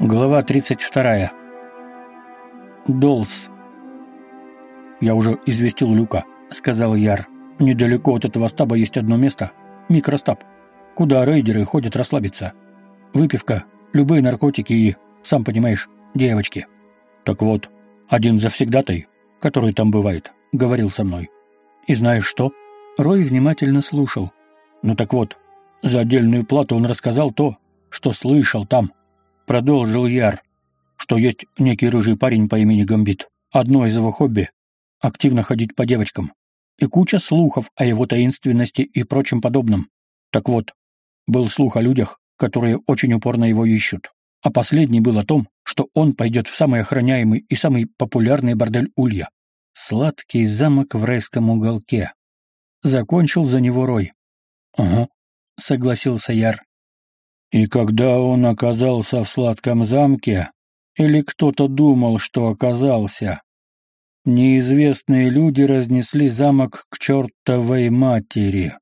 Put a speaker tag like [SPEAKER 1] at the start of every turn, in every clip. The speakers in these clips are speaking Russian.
[SPEAKER 1] Глава 32. Долс. «Я уже известил Люка», — сказал Яр. «Недалеко от этого стаба есть одно место — микростаб, куда рейдеры ходят расслабиться. Выпивка, любые наркотики и, сам понимаешь, девочки. Так вот, один завсегдатай, который там бывает, говорил со мной. И знаешь что?» Рой внимательно слушал. «Ну так вот, за отдельную плату он рассказал то, что слышал там» продолжил Яр, что есть некий рыжий парень по имени Гамбит. Одно из его хобби — активно ходить по девочкам. И куча слухов о его таинственности и прочем подобном. Так вот, был слух о людях, которые очень упорно его ищут. А последний был о том, что он пойдет в самый охраняемый и самый популярный бордель Улья. Сладкий замок в райском уголке. Закончил за него Рой. «Ага», — согласился Яр. И когда он оказался в сладком замке, или кто-то думал, что оказался, неизвестные люди разнесли замок к чертовой матери,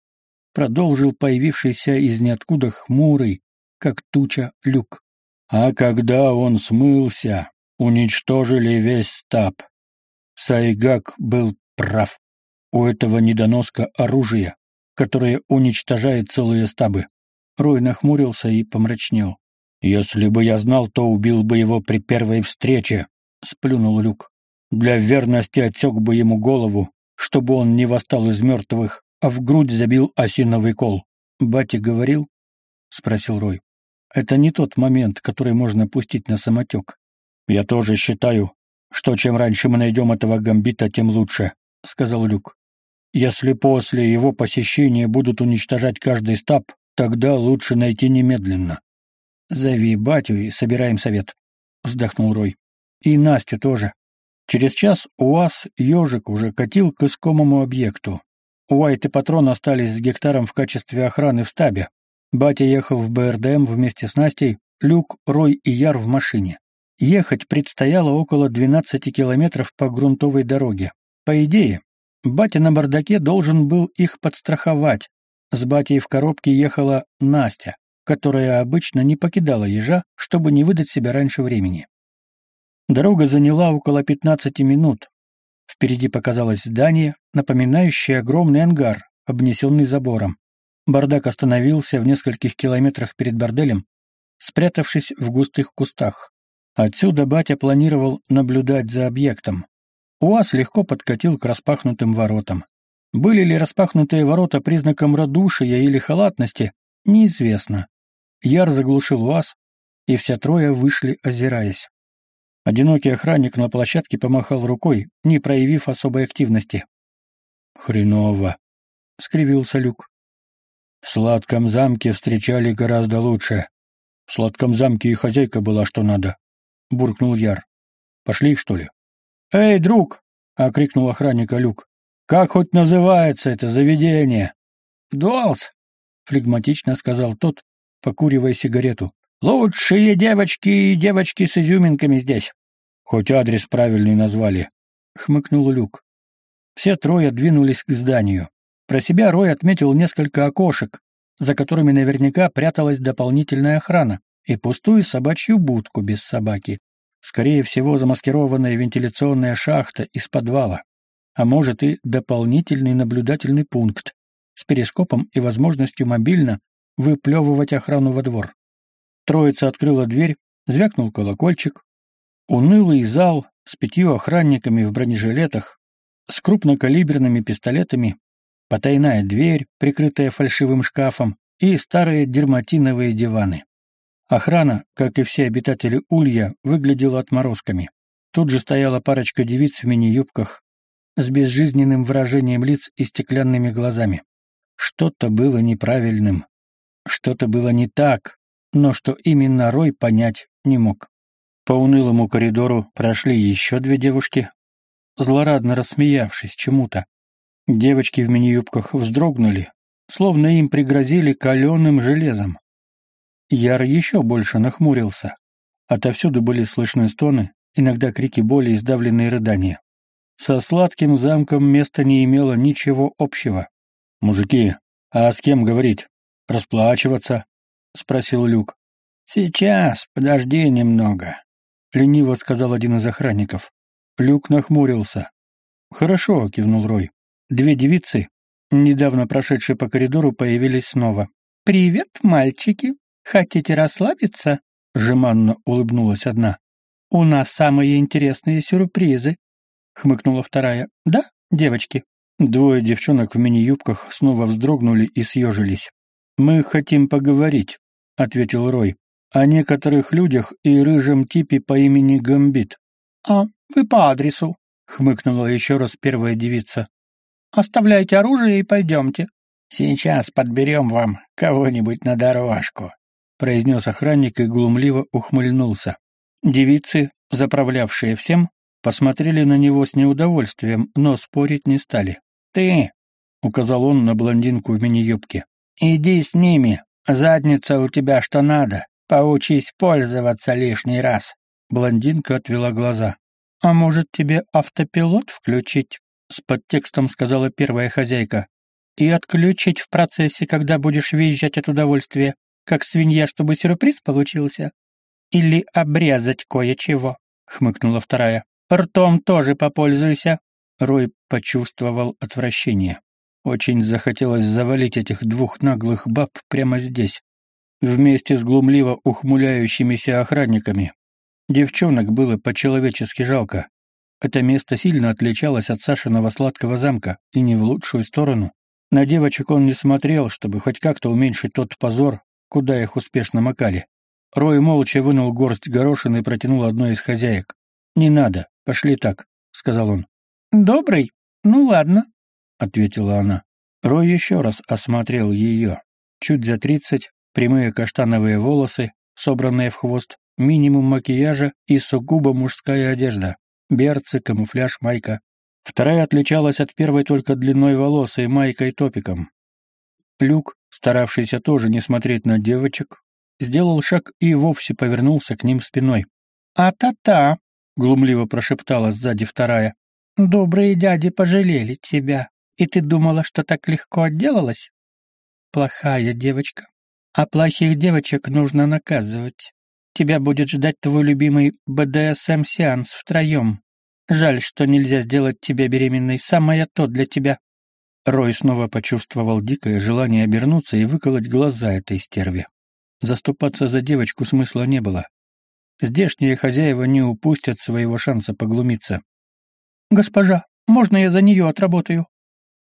[SPEAKER 1] продолжил появившийся из ниоткуда хмурый, как туча, люк. А когда он смылся, уничтожили весь стаб. Сайгак был прав. У этого недоноска оружие, которое уничтожает целые стабы. Рой нахмурился и помрачнел. «Если бы я знал, то убил бы его при первой встрече», — сплюнул Люк. «Для верности отсек бы ему голову, чтобы он не восстал из мертвых, а в грудь забил осиновый кол». «Батя говорил?» — спросил Рой. «Это не тот момент, который можно пустить на самотек. Я тоже считаю, что чем раньше мы найдем этого гамбита, тем лучше», — сказал Люк. «Если после его посещения будут уничтожать каждый стаб, Тогда лучше найти немедленно. Зови батю и собираем совет, вздохнул Рой. И Настю тоже. Через час УАЗ «Ежик» уже катил к искомому объекту. Уайт и Патрон остались с гектаром в качестве охраны в стабе. Батя ехал в БРДМ вместе с Настей, Люк, Рой и Яр в машине. Ехать предстояло около 12 километров по грунтовой дороге. По идее, батя на бардаке должен был их подстраховать, с батей в коробке ехала Настя, которая обычно не покидала ежа, чтобы не выдать себя раньше времени. Дорога заняла около 15 минут. Впереди показалось здание, напоминающее огромный ангар, обнесенный забором. Бардак остановился в нескольких километрах перед борделем, спрятавшись в густых кустах. Отсюда батя планировал наблюдать за объектом. УАЗ легко подкатил к распахнутым воротам. Были ли распахнутые ворота признаком радушия или халатности, неизвестно. Яр заглушил УАЗ, и все трое вышли, озираясь. Одинокий охранник на площадке помахал рукой, не проявив особой активности. «Хреново», — скривился Люк. «В сладком замке встречали гораздо лучше. В сладком замке и хозяйка была что надо», — буркнул Яр. «Пошли, что ли?» «Эй, друг!» — окрикнул охранника Люк. Как хоть называется это заведение? Дуалс, флегматично сказал тот, покуривая сигарету. Лучшие девочки и девочки с изюминками здесь. Хоть адрес правильный назвали, хмыкнул Люк. Все трое двинулись к зданию. Про себя Рой отметил несколько окошек, за которыми наверняка пряталась дополнительная охрана, и пустую собачью будку без собаки. Скорее всего, замаскированная вентиляционная шахта из подвала а может и дополнительный наблюдательный пункт с перископом и возможностью мобильно выплевывать охрану во двор. Троица открыла дверь, звякнул колокольчик. Унылый зал с пятью охранниками в бронежилетах, с крупнокалиберными пистолетами, потайная дверь, прикрытая фальшивым шкафом, и старые дерматиновые диваны. Охрана, как и все обитатели Улья, выглядела отморозками. Тут же стояла парочка девиц в мини-юбках, с безжизненным выражением лиц и стеклянными глазами. Что-то было неправильным, что-то было не так, но что именно Рой понять не мог. По унылому коридору прошли еще две девушки, злорадно рассмеявшись чему-то. Девочки в мини-юбках вздрогнули, словно им пригрозили каленым железом. Яр еще больше нахмурился. Отовсюду были слышны стоны, иногда крики боли и сдавленные рыдания. Со сладким замком место не имело ничего общего. «Мужики, а с кем говорить? Расплачиваться?» — спросил Люк. «Сейчас, подожди немного», — лениво сказал один из охранников. Люк нахмурился. «Хорошо», — кивнул Рой. Две девицы, недавно прошедшие по коридору, появились снова. «Привет, мальчики! Хотите расслабиться?» — жеманно улыбнулась одна. «У нас самые интересные сюрпризы», — хмыкнула вторая. «Да, девочки?» Двое девчонок в мини-юбках снова вздрогнули и съежились. «Мы хотим поговорить», — ответил Рой, — «о некоторых людях и рыжем типе по имени Гамбит». «А, вы по адресу», — хмыкнула еще раз первая девица. «Оставляйте оружие и пойдемте». «Сейчас подберем вам кого-нибудь на дорожку», — произнес охранник и глумливо ухмыльнулся. Девицы, заправлявшие всем, посмотрели на него с неудовольствием, но спорить не стали. «Ты», — указал он на блондинку в мини-юбке, — «иди с ними, задница у тебя что надо, поучись пользоваться лишний раз». Блондинка отвела глаза. «А может, тебе автопилот включить?» — с подтекстом сказала первая хозяйка. «И отключить в процессе, когда будешь визжать от удовольствия, как свинья, чтобы сюрприз получился? Или обрезать кое-чего?» — хмыкнула вторая. «Ртом тоже попользуйся. Рой почувствовал отвращение. Очень захотелось завалить этих двух наглых баб прямо здесь, вместе с глумливо ухмыляющимися охранниками. Девчонок было по-человечески жалко. Это место сильно отличалось от Сашиного сладкого замка, и не в лучшую сторону. На девочек он не смотрел, чтобы хоть как-то уменьшить тот позор, куда их успешно макали. Рой молча вынул горсть горошин и протянул одной из хозяек. «Не надо, пошли так», — сказал он. «Добрый? Ну ладно», — ответила она. Рой еще раз осмотрел ее. Чуть за тридцать, прямые каштановые волосы, собранные в хвост, минимум макияжа и сугубо мужская одежда. Берцы, камуфляж, майка. Вторая отличалась от первой только длиной волос и майкой топиком. Люк, старавшийся тоже не смотреть на девочек, сделал шаг и вовсе повернулся к ним спиной. «А-та-та!» — глумливо прошептала сзади вторая. Добрые дяди пожалели тебя, и ты думала, что так легко отделалась? Плохая девочка. А плохих девочек нужно наказывать. Тебя будет ждать твой любимый БДСМ-сеанс втроем. Жаль, что нельзя сделать тебя беременной. Самое то для тебя. Рой снова почувствовал дикое желание обернуться и выколоть глаза этой стерве. Заступаться за девочку смысла не было. Здешние хозяева не упустят своего шанса поглумиться. «Госпожа, можно я за нее отработаю?»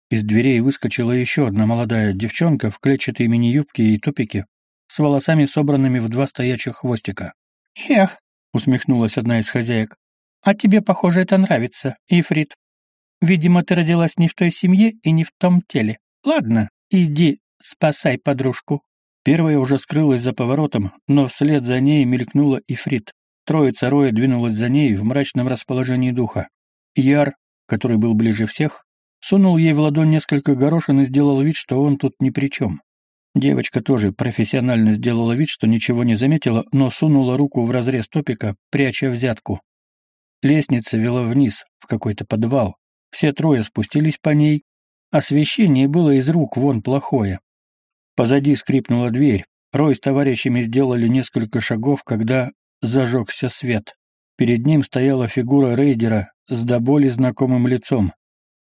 [SPEAKER 1] Из дверей выскочила еще одна молодая девчонка в клетчатой мини-юбке и топике, с волосами, собранными в два стоячих хвостика. «Хех!» — усмехнулась одна из хозяек. «А тебе, похоже, это нравится, Ифрит. Видимо, ты родилась не в той семье и не в том теле. Ладно, иди, спасай подружку». Первая уже скрылась за поворотом, но вслед за ней мелькнула Ифрит. Троица Роя двинулась за ней в мрачном расположении духа. Яр, который был ближе всех, сунул ей в ладонь несколько горошин и сделал вид, что он тут ни при чем. Девочка тоже профессионально сделала вид, что ничего не заметила, но сунула руку в разрез топика, пряча взятку. Лестница вела вниз, в какой-то подвал. Все трое спустились по ней. Освещение было из рук вон плохое. Позади скрипнула дверь. Рой с товарищами сделали несколько шагов, когда зажегся свет. Перед ним стояла фигура рейдера с до боли знакомым лицом.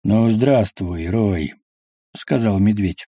[SPEAKER 1] «Ну, здравствуй, Рой», — сказал медведь.